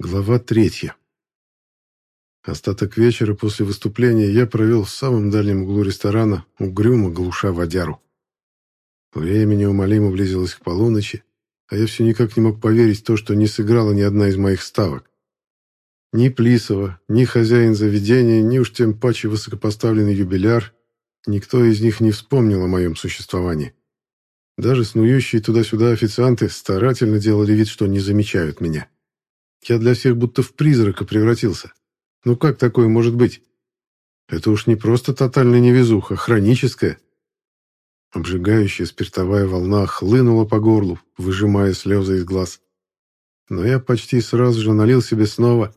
Глава третья. Остаток вечера после выступления я провел в самом дальнем углу ресторана, угрюмо глуша водяру. Время неумолимо близилось к полуночи, а я все никак не мог поверить в то, что не сыграла ни одна из моих ставок. Ни Плисова, ни хозяин заведения, ни уж тем паче высокопоставленный юбиляр, никто из них не вспомнил о моем существовании. Даже снующие туда-сюда официанты старательно делали вид, что не замечают меня. Я для всех будто в призрака превратился. Ну как такое может быть? Это уж не просто тотальная невезуха, а хроническая. Обжигающая спиртовая волна хлынула по горлу, выжимая слезы из глаз. Но я почти сразу же налил себе снова.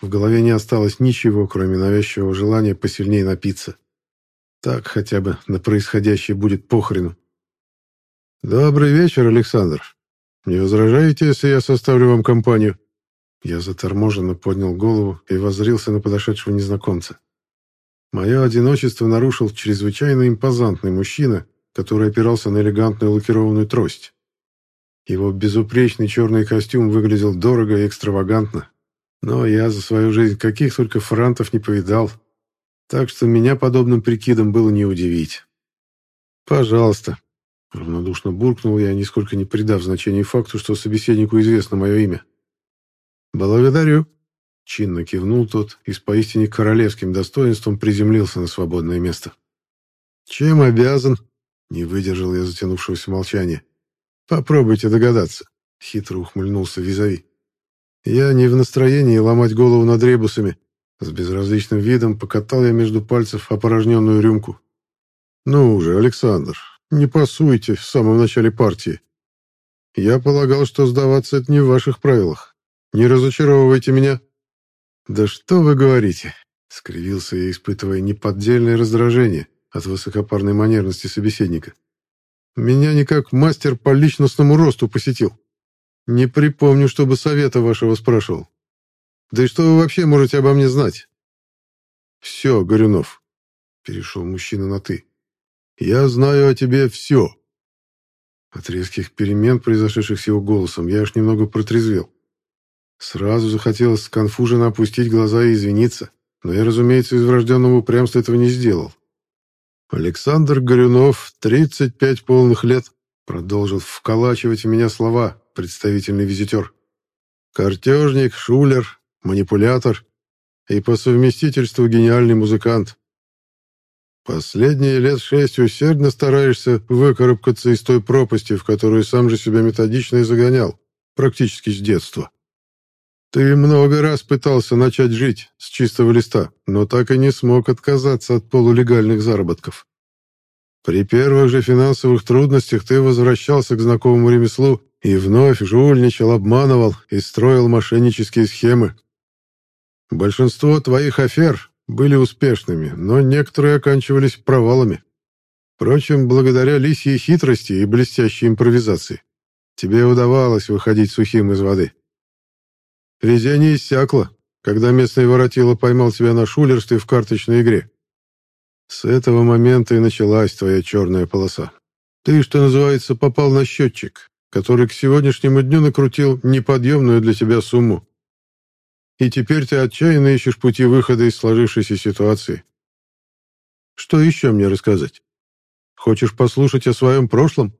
В голове не осталось ничего, кроме навязчивого желания посильнее напиться. Так хотя бы на происходящее будет похрену. «Добрый вечер, Александр. Не возражаете, если я составлю вам компанию?» Я заторможенно поднял голову и воззрился на подошедшего незнакомца. Мое одиночество нарушил чрезвычайно импозантный мужчина, который опирался на элегантную лакированную трость. Его безупречный черный костюм выглядел дорого и экстравагантно, но я за свою жизнь каких только франтов не повидал, так что меня подобным прикидом было не удивить. «Пожалуйста», — равнодушно буркнул я, нисколько не придав значения факту, что собеседнику известно мое имя. «Благодарю», — чинно кивнул тот и с поистине королевским достоинством приземлился на свободное место. «Чем обязан?» — не выдержал я затянувшегося молчания. «Попробуйте догадаться», — хитро ухмыльнулся Визави. «Я не в настроении ломать голову над ребусами». С безразличным видом покатал я между пальцев опорожненную рюмку. «Ну уже, Александр, не пасуйте в самом начале партии. Я полагал, что сдаваться это не в ваших правилах. Не разочаровывайте меня». «Да что вы говорите?» — скривился я, испытывая неподдельное раздражение от высокопарной манерности собеседника. «Меня никак мастер по личностному росту посетил. Не припомню, чтобы совета вашего спрашивал. Да и что вы вообще можете обо мне знать?» «Все, Горюнов», — перешел мужчина на «ты». «Я знаю о тебе все». От резких перемен, произошедших с его голосом, я аж немного протрезвел. Сразу захотелось сконфуженно опустить глаза и извиниться, но я, разумеется, из врожденного упрямства этого не сделал. Александр Горюнов, 35 полных лет, продолжил вколачивать в меня слова представительный визитер. Картежник, шулер, манипулятор и по совместительству гениальный музыкант. Последние лет шесть усердно стараешься выкарабкаться из той пропасти, в которую сам же себя методично и загонял, практически с детства. Ты много раз пытался начать жить с чистого листа, но так и не смог отказаться от полулегальных заработков. При первых же финансовых трудностях ты возвращался к знакомому ремеслу и вновь жульничал, обманывал и строил мошеннические схемы. Большинство твоих афер были успешными, но некоторые оканчивались провалами. Впрочем, благодаря лисьей хитрости и блестящей импровизации тебе удавалось выходить сухим из воды. Везение иссякло, когда местный воротило поймал тебя на шулерстве в карточной игре. С этого момента и началась твоя черная полоса. Ты, что называется, попал на счетчик, который к сегодняшнему дню накрутил неподъемную для тебя сумму. И теперь ты отчаянно ищешь пути выхода из сложившейся ситуации. Что еще мне рассказать? Хочешь послушать о своем прошлом?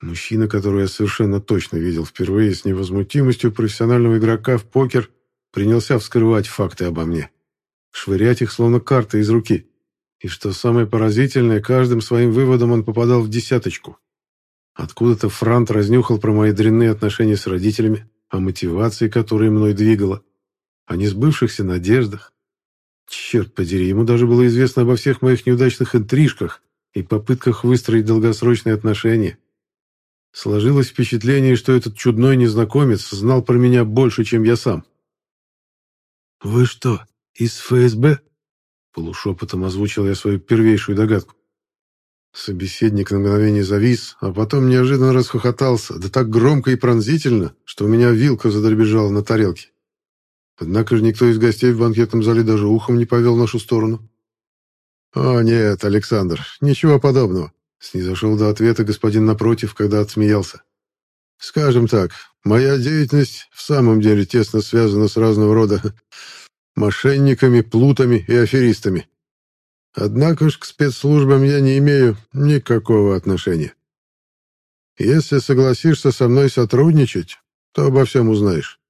Мужчина, которого я совершенно точно видел впервые с невозмутимостью профессионального игрока в покер, принялся вскрывать факты обо мне. Швырять их словно карты из руки. И что самое поразительное, каждым своим выводом он попадал в десяточку. Откуда-то Франт разнюхал про мои дрянные отношения с родителями, о мотивации, которая мной двигала, о несбывшихся надеждах. Черт подери, ему даже было известно обо всех моих неудачных интрижках и попытках выстроить долгосрочные отношения. Сложилось впечатление, что этот чудной незнакомец знал про меня больше, чем я сам. «Вы что, из ФСБ?» Полушепотом озвучил я свою первейшую догадку. Собеседник на мгновение завис, а потом неожиданно расхохотался, да так громко и пронзительно, что у меня вилка задребежала на тарелке. Однако же никто из гостей в банкетном зале даже ухом не повел в нашу сторону. «О, нет, Александр, ничего подобного. Снизошел до ответа господин напротив, когда отсмеялся. Скажем так, моя деятельность в самом деле тесно связана с разного рода мошенниками, плутами и аферистами. Однако ж к спецслужбам я не имею никакого отношения. Если согласишься со мной сотрудничать, то обо всем узнаешь.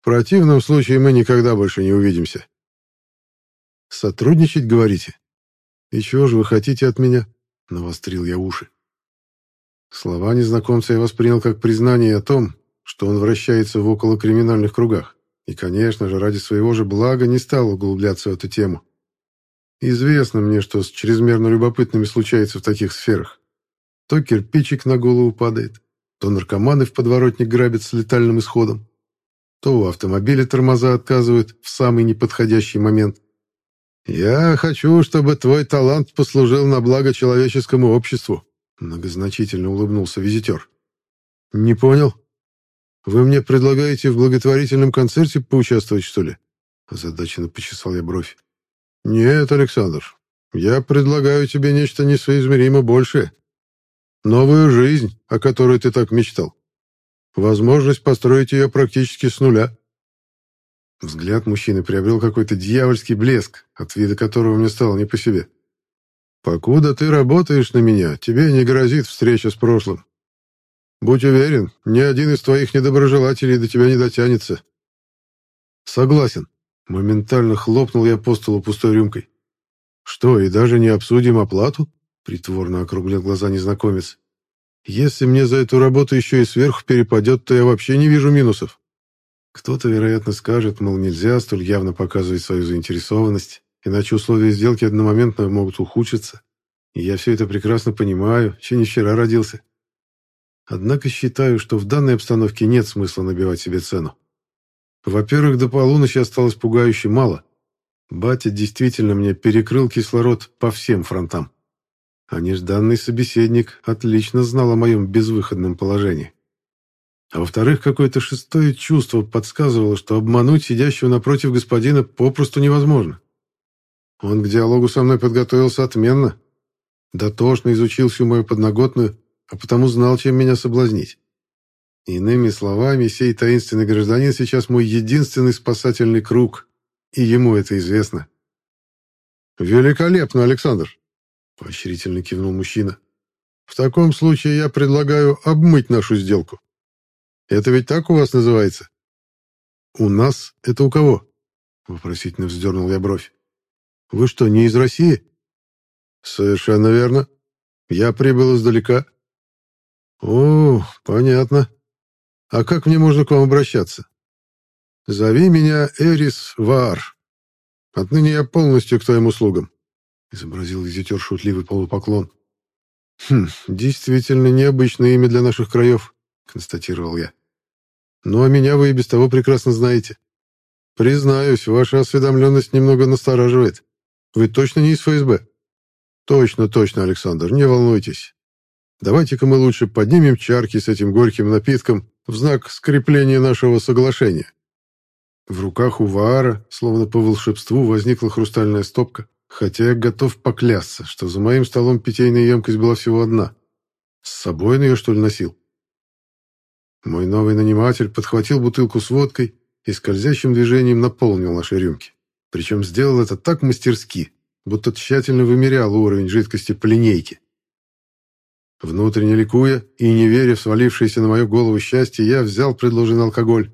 В противном случае мы никогда больше не увидимся. Сотрудничать, говорите? И чего же вы хотите от меня? Навострил я уши. Слова незнакомца я воспринял как признание о том, что он вращается в околокриминальных кругах. И, конечно же, ради своего же блага не стал углубляться в эту тему. Известно мне, что с чрезмерно любопытными случается в таких сферах. То кирпичик на голову падает, то наркоманы в подворотник грабят с летальным исходом, то у автомобиля тормоза отказывают в самый неподходящий момент. «Я хочу, чтобы твой талант послужил на благо человеческому обществу», многозначительно улыбнулся визитер. «Не понял. Вы мне предлагаете в благотворительном концерте поучаствовать, что ли?» озадаченно почесал я бровь. «Нет, Александр, я предлагаю тебе нечто несоизмеримо большее. Новую жизнь, о которой ты так мечтал. Возможность построить ее практически с нуля. Взгляд мужчины приобрел какой-то дьявольский блеск, от вида которого мне стало не по себе. «Покуда ты работаешь на меня, тебе не грозит встреча с прошлым. Будь уверен, ни один из твоих недоброжелателей до тебя не дотянется». «Согласен», — моментально хлопнул я по столу пустой рюмкой. «Что, и даже не обсудим оплату?» Притворно округлил глаза незнакомец. «Если мне за эту работу еще и сверху перепадет, то я вообще не вижу минусов». Кто-то, вероятно, скажет, мол, нельзя столь явно показывать свою заинтересованность, иначе условия сделки одномоментно могут ухудшиться. И я все это прекрасно понимаю, еще не вчера родился. Однако считаю, что в данной обстановке нет смысла набивать себе цену. Во-первых, до полуночи осталось пугающе мало. Батя действительно мне перекрыл кислород по всем фронтам а нежданный собеседник отлично знал о моем безвыходном положении. А во-вторых, какое-то шестое чувство подсказывало, что обмануть сидящего напротив господина попросту невозможно. Он к диалогу со мной подготовился отменно, дотошно изучил всю мою подноготную, а потому знал, чем меня соблазнить. Иными словами, сей таинственный гражданин сейчас мой единственный спасательный круг, и ему это известно. «Великолепно, Александр!» Поощрительно кивнул мужчина. В таком случае я предлагаю обмыть нашу сделку. Это ведь так у вас называется? У нас это у кого? Вопросительно вздернул я бровь. Вы что, не из России? Совершенно верно. Я прибыл издалека. О, понятно. А как мне можно к вам обращаться? Зови меня Эрис Ваар. Отныне я полностью к твоим услугам изобразил визитер шутливый полупоклон. «Хм, действительно необычное имя для наших краев», — констатировал я. «Ну, а меня вы и без того прекрасно знаете. Признаюсь, ваша осведомленность немного настораживает. Вы точно не из ФСБ?» «Точно, точно, Александр, не волнуйтесь. Давайте-ка мы лучше поднимем чарки с этим горьким напитком в знак скрепления нашего соглашения». В руках у Ваара, словно по волшебству, возникла хрустальная стопка, Хотя я готов поклясться, что за моим столом питейная емкость была всего одна. С собой он ее, что ли, носил? Мой новый наниматель подхватил бутылку с водкой и скользящим движением наполнил наши рюмки. Причем сделал это так мастерски, будто тщательно вымерял уровень жидкости по линейке. Внутренне ликуя и не веря в свалившееся на мою голову счастье, я взял предложенный алкоголь.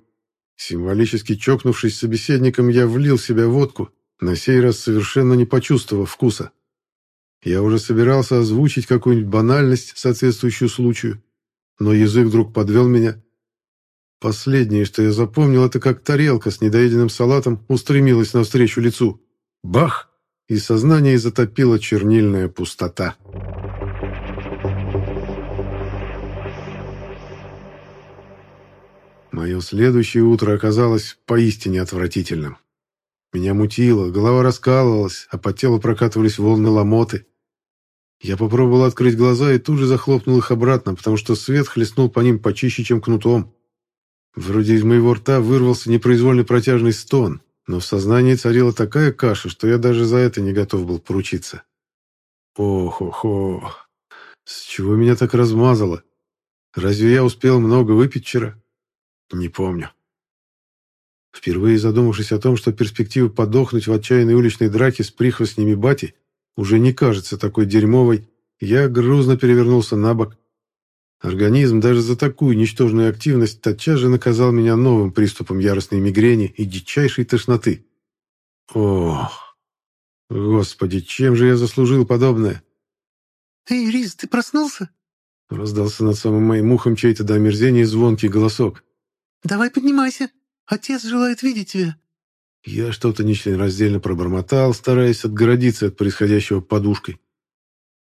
Символически чокнувшись с собеседником, я влил в себя водку на сей раз совершенно не почувствовав вкуса. Я уже собирался озвучить какую-нибудь банальность, соответствующую случаю, но язык вдруг подвел меня. Последнее, что я запомнил, это как тарелка с недоеденным салатом устремилась навстречу лицу. Бах! И сознание затопила чернильная пустота. Мое следующее утро оказалось поистине отвратительным. Меня мутило, голова раскалывалась, а по телу прокатывались волны ломоты. Я попробовал открыть глаза и тут же захлопнул их обратно, потому что свет хлестнул по ним почище, чем кнутом. Вроде из моего рта вырвался непроизвольный протяжный стон, но в сознании царила такая каша, что я даже за это не готов был поручиться. Ох-ох-ох, с чего меня так размазало? Разве я успел много выпить вчера? Не помню. Впервые задумавшись о том, что перспектива подохнуть в отчаянной уличной драке с прихвостнями бати уже не кажется такой дерьмовой, я грузно перевернулся на бок. Организм даже за такую ничтожную активность тотчас же наказал меня новым приступом яростной мигрени и дичайшей тошноты. Ох, господи, чем же я заслужил подобное? «Эй, Риз, ты проснулся?» Раздался над самым моим ухом чей-то до омерзения звонкий голосок. «Давай поднимайся, отец желает видеть тебя». Я что-то нечленораздельно пробормотал, стараясь отгородиться от происходящего подушкой.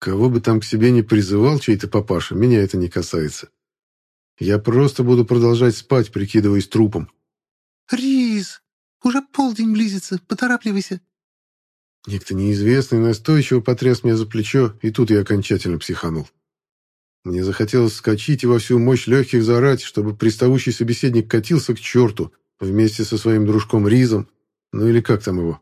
Кого бы там к себе не призывал чей-то папаша, меня это не касается. Я просто буду продолжать спать, прикидываясь трупом. «Риз, уже полдень близится, поторапливайся». Некто неизвестный настойчиво потряс меня за плечо, и тут я окончательно психанул. Мне захотелось вскочить и во всю мощь легких заорать, чтобы приставущий собеседник катился к черту вместе со своим дружком Ризом, ну или как там его.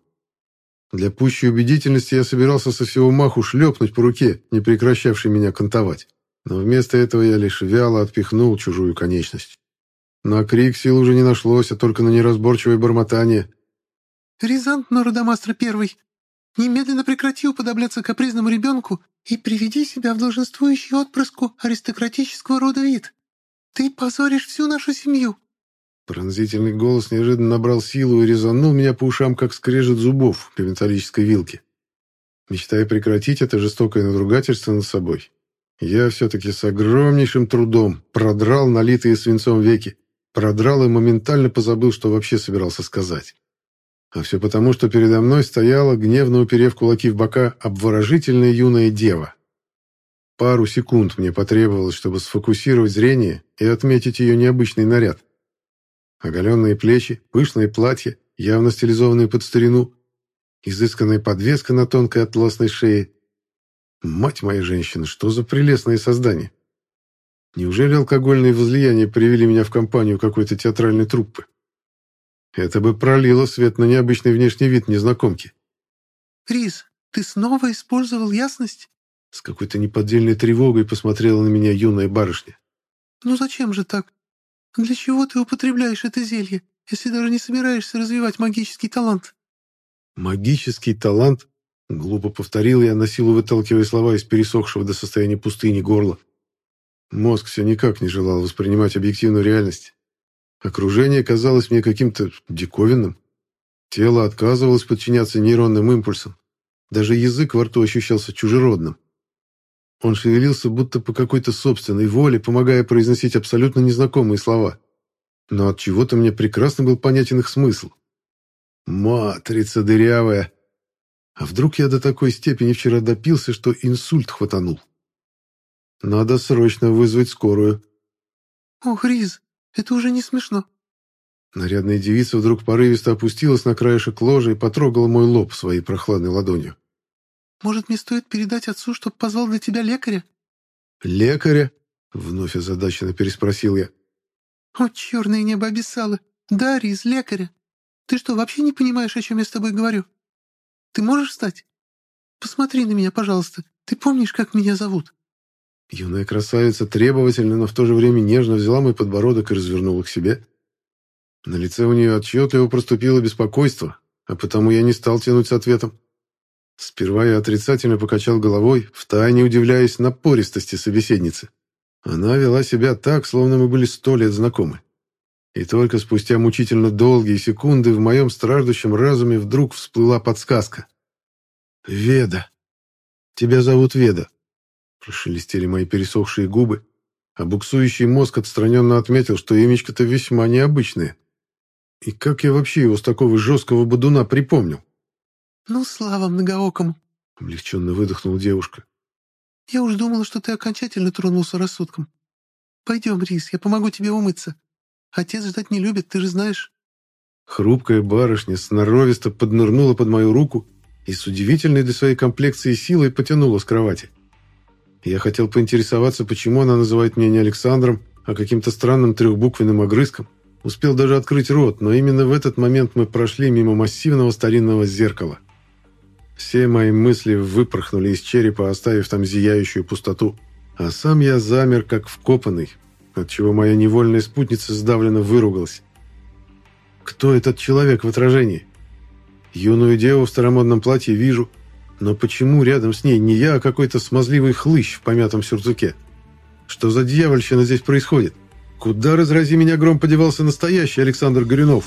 Для пущей убедительности я собирался со всего маху шлепнуть по руке, не прекращавшей меня кантовать. Но вместо этого я лишь вяло отпихнул чужую конечность. На крик сил уже не нашлось, а только на неразборчивое бормотание. «Рязант Нородомастра Первый, немедленно прекрати уподобляться капризному ребенку и приведи себя в долженствующий отпрыску аристократического рода вид. Ты позоришь всю нашу семью». Пронзительный голос неожиданно набрал силу и резанул меня по ушам, как скрежет зубов по металлической вилке. Мечтая прекратить это жестокое надругательство над собой, я все-таки с огромнейшим трудом продрал налитые свинцом веки, продрал и моментально позабыл, что вообще собирался сказать. А все потому, что передо мной стояла, гневно уперев кулаки в бока, обворожительная юная дева. Пару секунд мне потребовалось, чтобы сфокусировать зрение и отметить ее необычный наряд. Оголенные плечи, пышное платье, явно стилизованное под старину, изысканная подвеска на тонкой атласной шее. Мать моя женщина, что за прелестное создание! Неужели алкогольные возлияния привели меня в компанию какой-то театральной труппы? Это бы пролило свет на необычный внешний вид незнакомки. «Рис, ты снова использовал ясность?» С какой-то неподдельной тревогой посмотрела на меня юная барышня. «Ну зачем же так? Для чего ты употребляешь это зелье, если даже не собираешься развивать магический талант?» «Магический талант?» — глупо повторил я, на силу выталкивая слова из пересохшего до состояния пустыни горла. Мозг все никак не желал воспринимать объективную реальность. Окружение казалось мне каким-то диковинным. Тело отказывалось подчиняться нейронным импульсам. Даже язык во рту ощущался чужеродным. Он шевелился будто по какой-то собственной воле, помогая произносить абсолютно незнакомые слова. Но от чего-то мне прекрасно был понятен их смысл. Матрица дырявая. А вдруг я до такой степени вчера допился, что инсульт хватанул? Надо срочно вызвать скорую. «Ох, Риз, это уже не смешно». Нарядная девица вдруг порывисто опустилась на краешек ложа и потрогала мой лоб своей прохладной ладонью. Может, мне стоит передать отцу, чтоб позвал для тебя лекаря?» «Лекаря?» — вновь озадаченно переспросил я. «О, черное небо обессало! Да, Риз, лекаря! Ты что, вообще не понимаешь, о чем я с тобой говорю? Ты можешь встать? Посмотри на меня, пожалуйста. Ты помнишь, как меня зовут?» Юная красавица требовательно, но в то же время нежно взяла мой подбородок и развернула к себе. На лице у нее отчетливо проступило беспокойство, а потому я не стал тянуть с ответом. Сперва я отрицательно покачал головой, втайне удивляясь напористости собеседницы. Она вела себя так, словно мы были сто лет знакомы. И только спустя мучительно долгие секунды в моем страждущем разуме вдруг всплыла подсказка. «Веда! Тебя зовут Веда!» Прошелестели мои пересохшие губы, а буксующий мозг отстраненно отметил, что имечко-то весьма необычное. И как я вообще его с такого жесткого бодуна припомнил? «Ну, слава многоокому!» — облегченно выдохнула девушка. «Я уж думала, что ты окончательно тронулся рассудком. Пойдем, Рис, я помогу тебе умыться. Отец ждать не любит, ты же знаешь». Хрупкая барышня сноровисто поднырнула под мою руку и с удивительной для своей комплекции силой потянула с кровати. Я хотел поинтересоваться, почему она называет меня не Александром, а каким-то странным трехбуквенным огрызком. Успел даже открыть рот, но именно в этот момент мы прошли мимо массивного старинного зеркала. Все мои мысли выпорхнули из черепа, оставив там зияющую пустоту. А сам я замер, как вкопанный, отчего моя невольная спутница сдавленно выругалась. Кто этот человек в отражении? Юную деву в старомодном платье вижу, но почему рядом с ней не я, а какой-то смазливый хлыщ в помятом сюртуке? Что за дьявольщина здесь происходит? Куда, разрази меня, гром подевался настоящий Александр Горюнов?»